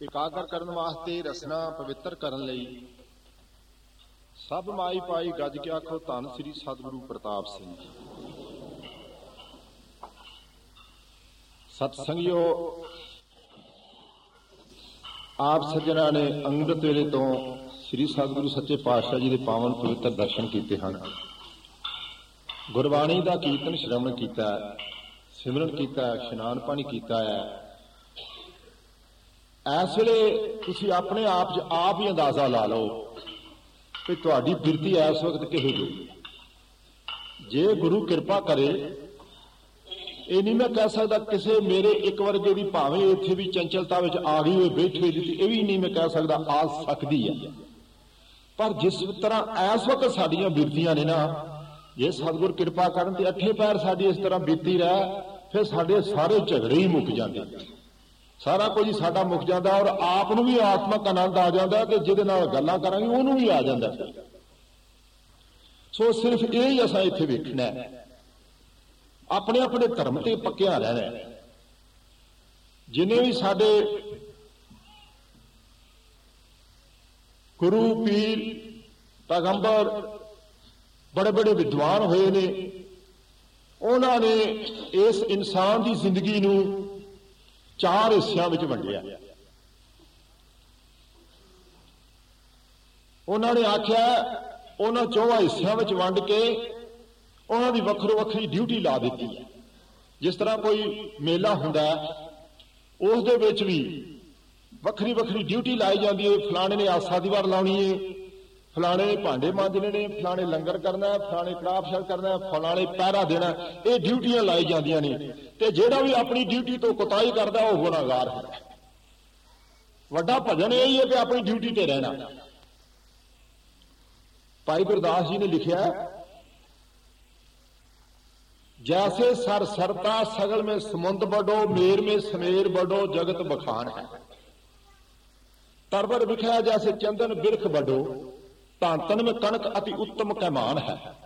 ਇਕਾਗਰ ਕਰਨ ਵਾਸਤੇ ਰਸਨਾ ਪਵਿੱਤਰ ਕਰਨ ਲਈ। ਸਭ ਮਾਈ ਪਾਈ ਗੱਜ ਕੇ ਆਖੋ ਧੰਨ ਸ੍ਰੀ ਸਤਿਗੁਰੂ ਪ੍ਰਤਾਪ ਸਿੰਘ ਜੀ। ਸਤ ਸੰਗਿਓ ਆਪ ਸੱਜਣਾ ਨੇ ਅੰਮ੍ਰਿਤ ਵੇਲੇ ਤੋਂ ਸ੍ਰੀ ਸਤਿਗੁਰੂ ਸੱਚੇ ਪਾਤਸ਼ਾਹ ਜੀ ਦੇ ਪਾਵਨ ਪਵਿੱਤਰ ਦਰਸ਼ਨ ਕੀਤੇ ਹਨ। ਗੁਰਬਾਣੀ ਦਾ ਕੀਰਤਨ ਸ਼ਰਵਣ ਕੀਤਾ ਸਿਮਰਨ ਕੀਤਾ ਹੈ, ਇਸ਼ਨਾਨ ਪਾਣੀ ਕੀਤਾ ਹੈ। ਇਸ ਵੇਲੇ ਤੁਸੀਂ ਆਪਣੇ ਆਪ 'ਚ ਆਪ ਹੀ ਅੰਦਾਜ਼ਾ ਲਾ ਲਓ ਕਿ ਤੁਹਾਡੀ ਬਿਰਤੀ ਇਸ ਵਕਤ ਕਿਹੋ ਜਿਹੀ ਹੈ। ਜੇ ਗੁਰੂ ਕਿਰਪਾ ਕਰੇ, ਇਹ ਨਹੀਂ ਮੈਂ ਕਹਿ ਸਕਦਾ ਕਿਸੇ ਮੇਰੇ ਇੱਕ ਵਰਗੇ ਦੀ ਭਾਵੇਂ ਇੱਥੇ ਵੀ ਚੰਚਲਤਾ ਵਿੱਚ ਆ ਗਈ ਹੋਏ ਬੈਠੇ ਹੋਏ ਦੀ, ਇਹ ਵੀ ਨਹੀਂ ਮੈਂ ਕਹਿ ਸਕਦਾ ਆ ਸਕਦੀ ਹੈ ਪਰ ਜਿਸ ਤਰ੍ਹਾਂ ਇਸ ਵਕਤ ਸਾਡੀਆਂ ਬਿਰਤੀਆਂ ਨੇ ਨਾ, ਜੇ ਸਤਿਗੁਰ ਕਿਰਪਾ ਕਰਨ ਤੇ ਅੱਠੇ ਪੈਰ ਸਾਡੀ ਇਸ ਤਰ੍ਹਾਂ ਬੀਤੀ ਰਹਿ, ਫਿਰ ਸਾਡੇ ਸਾਰੇ ਝਗੜੇ ਹੀ ਮੁੱਕ ਜਾਂਦੇ ਸਾਰਾ ਕੁਝ ਸਾਡਾ ਮੁੱਕ ਜਾਂਦਾ ਔਰ ਆਪ ਨੂੰ ਵੀ ਆਤਮਕ ਆਨੰਦ ਆ ਜਾਂਦਾ ਤੇ ਜਿਹਦੇ ਨਾਲ ਗੱਲਾਂ ਕਰਾਂਗੇ, ਉਹਨੂੰ ਵੀ ਆ ਜਾਂਦਾ ਸੋ ਸਿਰਫ ਇਹ ਹੀ ਅਸਾਂ ਇੱਥੇ ਵੇਖਣਾ ਹੈ ਆਪਣੇ ਆਪਣੇ ਧਰਮ ਤੇ ਪੱਕਿਆ ਰਹਿਣਾ ਹੈ। ਜਿਨੇ ਵੀ ਸਾਡੇ ਗੁਰੂ, ਪੀਰ, ਪੈਗੰਬਰ ਬੜੇ ਬੜੇ ਵਿਦਵਾਨ ਹੋਏ ਨੇ, ਉਹਨਾਂ ਨੇ ਇਸ ਇਨਸਾਨ ਦੀ ਜ਼ਿੰਦਗੀ ਨੂੰ ਚਾਰ ਹਿੱਸਿਆਂ ਵਿੱਚ ਵੰਡਿਆ। ਉਹਨਾਂ ਨੇ ਆਖਿਆ, ਉਹਨਾਂ ਚੌਹਾਂ ਹਿੱਸਿਆਂ ਵਿੱਚ ਵੰਡ ਕੇ ਉਹਨਾਂ ਦੀ ਵੱਖਰੋ ਵੱਖਰੀ ਡਿਊਟੀ ਲਾ ਦਿੱਤੀ। ਹੈ ਜਿਸ ਤਰ੍ਹਾਂ ਕੋਈ ਮੇਲਾ ਹੁੰਦਾ ਹੈ ਉਸ ਦੇ ਵਿੱਚ ਵੀ ਵੱਖਰੀ ਵੱਖਰੀ ਡਿਊਟੀ ਲਾਈ ਜਾਂਦੀ ਹੈ। ਫਲਾਣੇ ਨੇ ਆਸਾ ਦੀ ਵਾਰ ਲਾਉਣੀ ਹੈ ਫਲਾਣੇ ਭਾਂਡੇ ਮਾਂਜਣੇ ਨੇ, ਫਲਾਣੇ ਲੰਗਰ ਕਰਨਾ ਹੈ, ਫਲਾਣੇ ਕਰਾਫਸ਼ਰ ਕਰਨਾ ਫਲਾਣੇ ਪਹਿਰਾ ਦੇਣਾ ਇਹ ਡਿਊਟੀਆਂ ਲਾਈ ਜਾਂਦੀਆਂ ਨੇ। ਤੇ ਜਿਹੜਾ ਵੀ ਆਪਣੀ ਡਿਊਟੀ ਤੋਂ ਕੋਤਾਹੀ ਕਰਦਾ, ਉਹ ਗੁਨਾਹਗਾਰ ਹੈ। ਵੱਡਾ ਭਜਨ ਇਹ ਹੀ ਹੈ ਕਿ ਆਪਣੀ ਡਿਊਟੀ ਤੇ ਰਹਿਣਾ। ਭਾਈ ਗੁਰਦਾਸ ਜੀ ਨੇ ਲਿਖਿਆ ਜੈਸੇ ਸਰ ਸਰਤਾ ਸਗਲ ਮੇ ਸਮੁੰਦ ਬੜੋ ਮੇਰ ਮੇ ਸਮੇਰ ਬੜੋ ਜਗਤ ਬਖਾਨ ਹੈ। ਤਰਵਰ ਵਿਖਿਆ, ਜੈਸੇ ਚੰਦਨ ਬਿਰਖ ਬਡੋ ਤਾਂ ਤਨ ਵਿੱਚ ਕਣਕ ਅਤੀ ਉੱਤਮ ਕਮਾਨ ਹੈ।